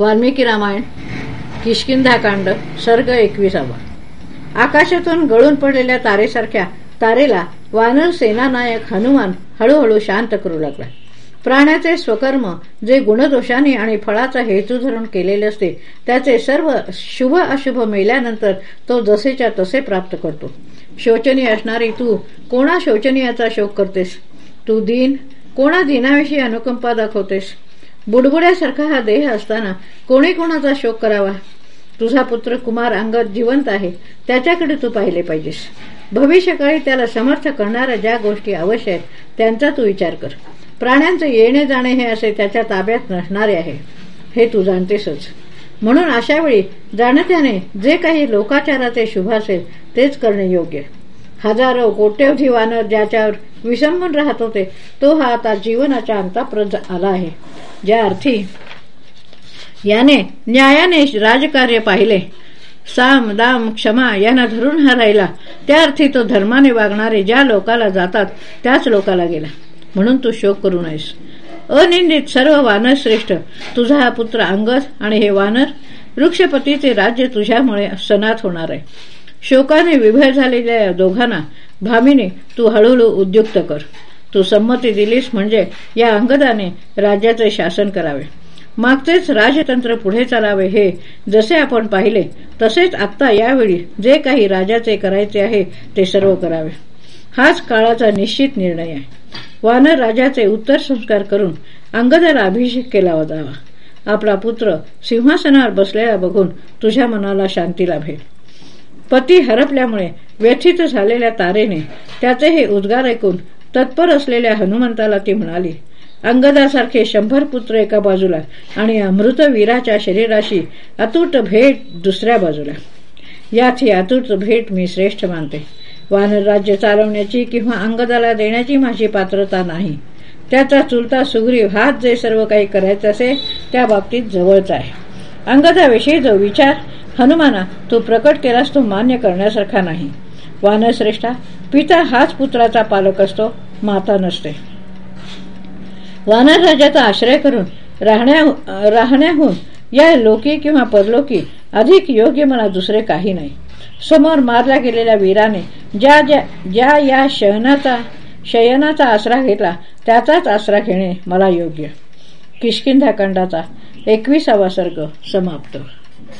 वाल्मिकी रामायण किशकिंधाकांड सर्ग एकविसावा. आकाशातून गळून पडलेल्या तारेसारख्या तारेला वानर सेनानायक हनुमान हळूहळू शांत करू लागला. प्राण्याचे स्वकर्म जे गुणदोषाने आणि फळाचा हेतू धरून केलेले असते त्याचे सर्व शुभ अशुभ मेल्यानंतर तो जसेच्या तसे प्राप्त करतो. शोचनीय असणारी तू कोणा शोचनीयाचा शोक करतेस? तू दीन कोणा दिनाविषयी अनुकंपा दाखवतेस? बुडबुड्यासारखा हा देह असताना कोणी कोणाचा शोक करावा? तुझा पुत्र कुमार अंगद जिवंत आहे. त्याच्याकडे तू पाहिले पाहिजेस. भविष्यकाळी त्याला समर्थ करणाऱ्या ज्या गोष्टी आवश्यक आहेत त्यांचा तू विचार कर. प्राण्यांचे येणे जाणे हे असे त्याच्या ताब्यात नसणारे आहे. हे तू जाणतेसच. म्हणून अशावेळी जाणत्याने जे काही लोकाचाराचे शुभ असेल तेच करणे योग्य. हजारो कोट्यवधी वानर ज्याच्यावर विसंबून राहत होते तो हा आता जीवनाच्या अंताप्रत आला आहे. ज्या अर्थी याने न्यायाने राजकार्य पाहिले साम दाम क्षमा यांना धरून हा राहिला. त्या अर्थी तो धर्माने वागणारे ज्या लोकाला जातात त्याच लोकाला गेला. म्हणून तू शोक करू नयेस. अनिंदित सर्व वानर श्रेष्ठ तुझा हा पुत्र अंगद आणि हे वानर वृक्षपतीचे राज्य तुझ्यामुळे सनात होणार आहे. शोकाने विभय झालेल्या दोघांना भामीने तू हळूहळू उद्युक्त कर. तू संमती दिलीस म्हणजे या अंगदाने राज्याचे शासन करावे. मागचेच राजतंत्र पुढे चालावे हे जसे आपण पाहिले तसेच आत्ता यावेळी जे काही राजाचे करायचे आहे ते सर्व करावे. हाच काळाचा निश्चित निर्णय आहे. वानर राजाचे उत्तर संस्कार करून अंगदाला अभिषेक केला जावा. आपला पुत्र सिंहासनावर बसलेला बघून तुझ्या मनाला शांती लाभेल. पती हरपल्यामुळे व्यथित झालेल्या तारेने त्याचे हे उद्गार ऐकून तत्पर असलेल्या हनुमंताला ती म्हणाली अंगदासारखे शंभर पुत्र एका बाजूला आणि अमृतवीराच्या शरीराशी अतूट भेट दुसऱ्या बाजूला. यात ही अतूट भेट मी श्रेष्ठ मानते. वानर राज्य चालवण्याची किंवा अंगदाला देण्याची माझी पात्रता नाही. त्याचा चुलता सुग्रीव हात जे सर्व काही करायचं असे त्या बाबतीत जवळच आहे. अंगदाविषयी जो विचार हनुमाना तू प्रकट केलास तो मान्य करण्यासारखा नाही. वानश्रेष्ठा पिता हाच पुत्राचा पालक असतो माता नसते. वानर राजाचा आश्रय करून राहण्याहून या लोकी किंवा परलोकी अधिक योग्य मला दुसरे काही नाही. समोर मारल्या गेलेल्या वीराने ज्या ज्या ज्या या शयनाचा शयनाचा आसरा घेतला त्याचाच आसरा घेणे मला योग्य. किशकिंधाकांडाचा एकविसावा सर्ग समाप्त.